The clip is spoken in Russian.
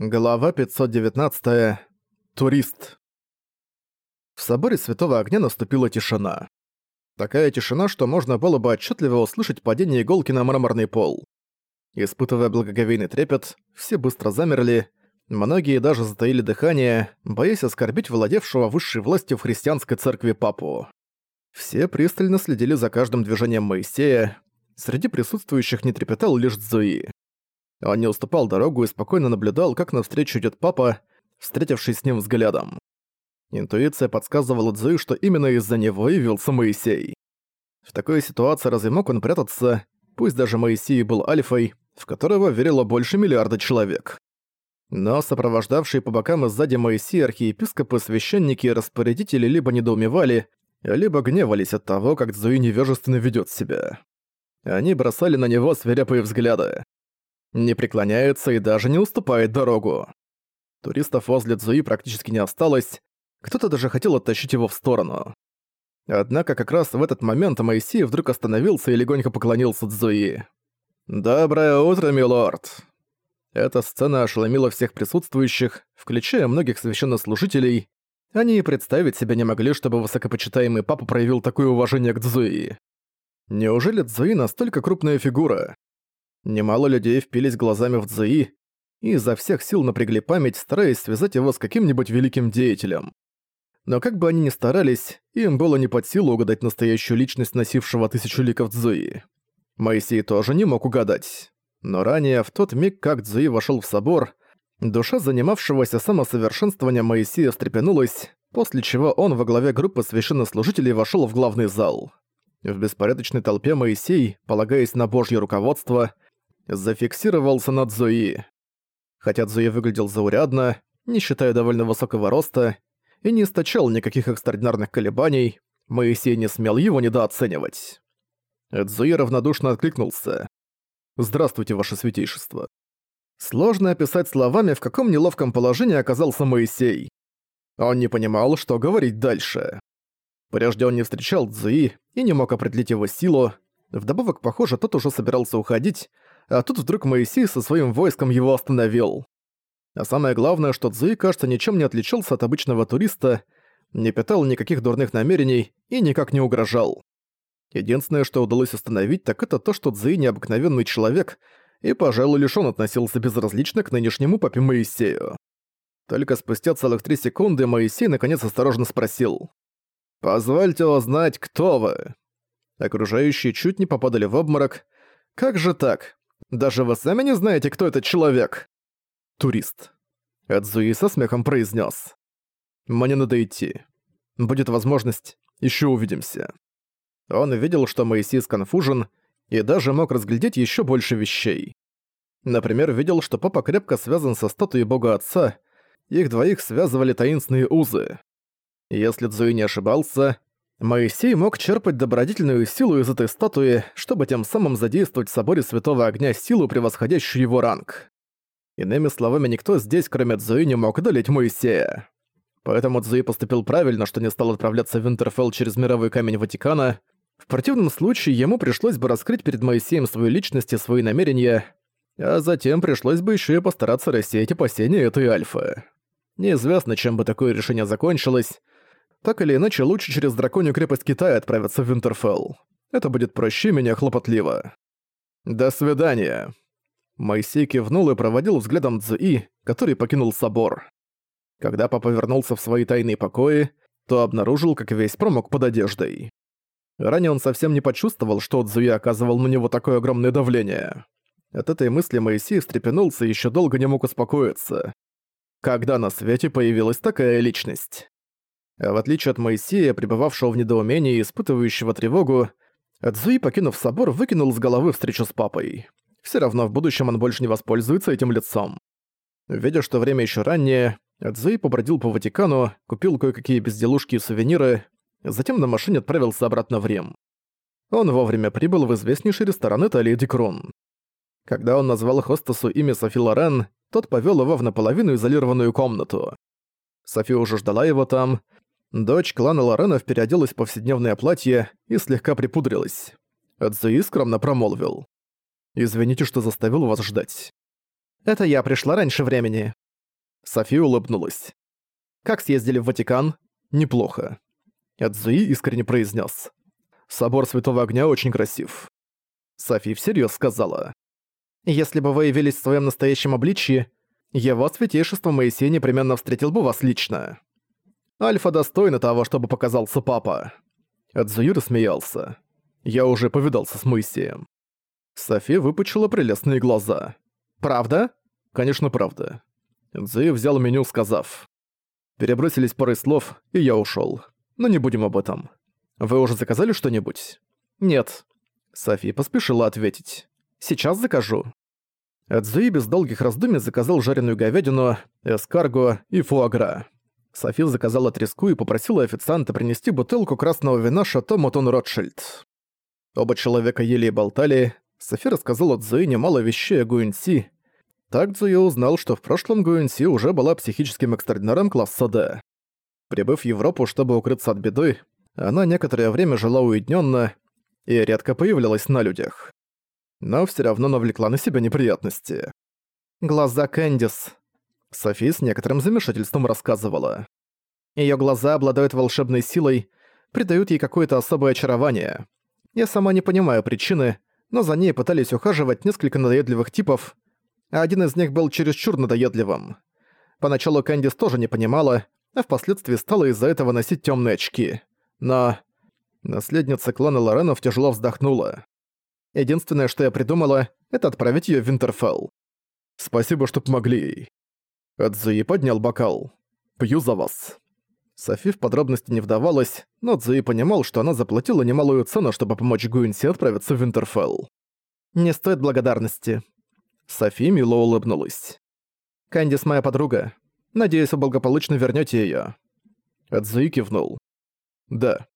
Глава 519. Турист. В соборе Святого Огня наступила тишина. Такая тишина, что можно было бы отчетливо услышать падение иголки на мраморный пол. Испытывая благоговейный трепет, все быстро замерли, многие даже затаили дыхание, боясь оскорбить владевшего высшей властью в христианской церкви папу. Все пристально следили за каждым движением Моисея, среди присутствующих не трепетал лишь Цзуи. Он не уступал дорогу и спокойно наблюдал, как навстречу идет папа, встретившись с ним взглядом. Интуиция подсказывала Цзуи, что именно из-за него явился Моисей. В такой ситуации разве мог он прятаться, пусть даже Моисей был альфой, в которого верило больше миллиарда человек. Но сопровождавшие по бокам и сзади Моисея архиепископы, священники и распорядители либо недоумевали, либо гневались от того, как Цзуи невежественно ведет себя. Они бросали на него свирепые взгляды не преклоняется и даже не уступает дорогу. Туристов возле Цзуи практически не осталось, кто-то даже хотел оттащить его в сторону. Однако как раз в этот момент Моисей вдруг остановился и легонько поклонился Цзуи. «Доброе утро, милорд!» Эта сцена ошеломила всех присутствующих, включая многих священнослужителей. Они и представить себе не могли, чтобы высокопочитаемый папа проявил такое уважение к Цзуи. Неужели Цзуи настолько крупная фигура? Немало людей впились глазами в Цзуи и изо всех сил напрягли память, стараясь связать его с каким-нибудь великим деятелем. Но как бы они ни старались, им было не под силу угадать настоящую личность носившего тысячу ликов Цзуи. Моисей тоже не мог угадать. Но ранее, в тот миг, как Цзуи вошел в собор, душа занимавшегося самосовершенствованием Моисея встрепенулась, после чего он во главе группы священнослужителей вошел в главный зал. В беспорядочной толпе Моисей, полагаясь на божье руководство, зафиксировался на Цзуи. Хотя Цзуи выглядел заурядно, не считая довольно высокого роста, и не источал никаких экстраординарных колебаний, Моисей не смел его недооценивать. Цзуи равнодушно откликнулся. «Здравствуйте, ваше святейшество». Сложно описать словами, в каком неловком положении оказался Моисей. Он не понимал, что говорить дальше. Прежде он не встречал Цзуи и не мог определить его силу. Вдобавок, похоже, тот уже собирался уходить, а тут вдруг Моисей со своим войском его остановил. А самое главное, что Цзуи, кажется, ничем не отличался от обычного туриста, не питал никаких дурных намерений и никак не угрожал. Единственное, что удалось установить, так это то, что Цзуи необыкновенный человек, и, пожалуй, лишь он относился безразлично к нынешнему папе Моисею. Только спустя целых три секунды Моисей наконец осторожно спросил. «Позвольте узнать, кто вы?» Окружающие чуть не попадали в обморок. «Как же так? Даже вы сами не знаете, кто этот человек?» «Турист». Эдзуи со смехом произнес. «Мне надо идти. Будет возможность, еще увидимся». Он видел, что Моисей сконфужен, и даже мог разглядеть еще больше вещей. Например, видел, что папа крепко связан со статуей бога отца, их двоих связывали таинственные узы. Если Цзуи не ошибался, Моисей мог черпать добродетельную силу из этой статуи, чтобы тем самым задействовать в соборе Святого Огня силу, превосходящую его ранг. Иными словами, никто здесь, кроме Цзуи, не мог одолеть Моисея. Поэтому Цзуи поступил правильно, что не стал отправляться в Винтерфелл через мировой камень Ватикана. В противном случае ему пришлось бы раскрыть перед Моисеем свою личность и свои намерения, а затем пришлось бы еще и постараться рассеять опасения этой Альфы. Неизвестно, чем бы такое решение закончилось, так или иначе, лучше через драконью крепость Китая отправиться в Винтерфелл. Это будет проще и менее хлопотливо. До свидания. Моисей кивнул и проводил взглядом Цзуи, который покинул собор. Когда папа вернулся в свои тайные покои, то обнаружил, как весь промок под одеждой. Ранее он совсем не почувствовал, что Цзуи оказывал на него такое огромное давление. От этой мысли Моисей встрепенулся и ещё долго не мог успокоиться. Когда на свете появилась такая личность? В отличие от Моисея, пребывавшего в недоумении и испытывающего тревогу, Цзуи, покинув собор, выкинул с головы встречу с папой. Все равно в будущем он больше не воспользуется этим лицом. Видя, что время еще раннее, Цзуи побродил по Ватикану, купил кое-какие безделушки и сувениры, затем на машине отправился обратно в Рим. Он вовремя прибыл в известнейший ресторан Италии Декрун. Когда он назвал хостесу имя Софи Лорен, тот повел его в наполовину изолированную комнату. Софи уже ждала его там, Дочь клана Лоренов переоделась в повседневное платье и слегка припудрилась. Цзуи скромно промолвил. «Извините, что заставил вас ждать». «Это я пришла раньше времени». София улыбнулась. «Как съездили в Ватикан?» «Неплохо». Эдзуи искренне произнес. «Собор Святого Огня очень красив». Софи всерьез сказала. «Если бы вы явились в своем настоящем обличье, его святейшество Моисей непременно встретил бы вас лично. Альфа достойна того, чтобы показался папа». Эдзуи рассмеялся. «Я уже повидался с Моисеем». Софи выпучила прелестные глаза. «Правда?» «Конечно, правда». Эдзуи взял меню, сказав. Перебросились парой слов, и я ушёл. Но не будем об этом. Вы уже заказали что-нибудь? Нет. Софи поспешила ответить. Сейчас закажу. Эдзуи без долгих раздумий заказал жареную говядину, эскарго и фуагра. Софи заказала треску и попросила официанта принести бутылку красного вина Шато Мотон Ротшильд. Оба человека ели и болтали. Софи рассказала Цзуи немало вещей о Гуинси. Так Цзуи узнал, что в прошлом Гуинси уже была психическим экстраординаром класса D. Прибыв в Европу, чтобы укрыться от беды, она некоторое время жила уединенно и редко появлялась на людях. Но все равно навлекла на себя неприятности. Глаза Кэндис. Софи с некоторым замешательством рассказывала. Ее глаза обладают волшебной силой, придают ей какое-то особое очарование. Я сама не понимаю причины, но за ней пытались ухаживать несколько надоедливых типов, а один из них был чересчур надоедливым. Поначалу Кэндис тоже не понимала, а впоследствии стала из-за этого носить темные очки. Но... Наследница клана Лоренов тяжело вздохнула. Единственное, что я придумала, это отправить ее в Винтерфелл. Спасибо, что помогли ей. Цзуи поднял бокал. «Пью за вас». Софи в подробности не вдавалась, но Цзуи понимал, что она заплатила немалую цену, чтобы помочь Гуинси отправиться в Винтерфелл. «Не стоит благодарности». Софи мило улыбнулась. «Кэндис моя подруга. Надеюсь, вы благополучно вернёте её». Цзуи кивнул. «Да,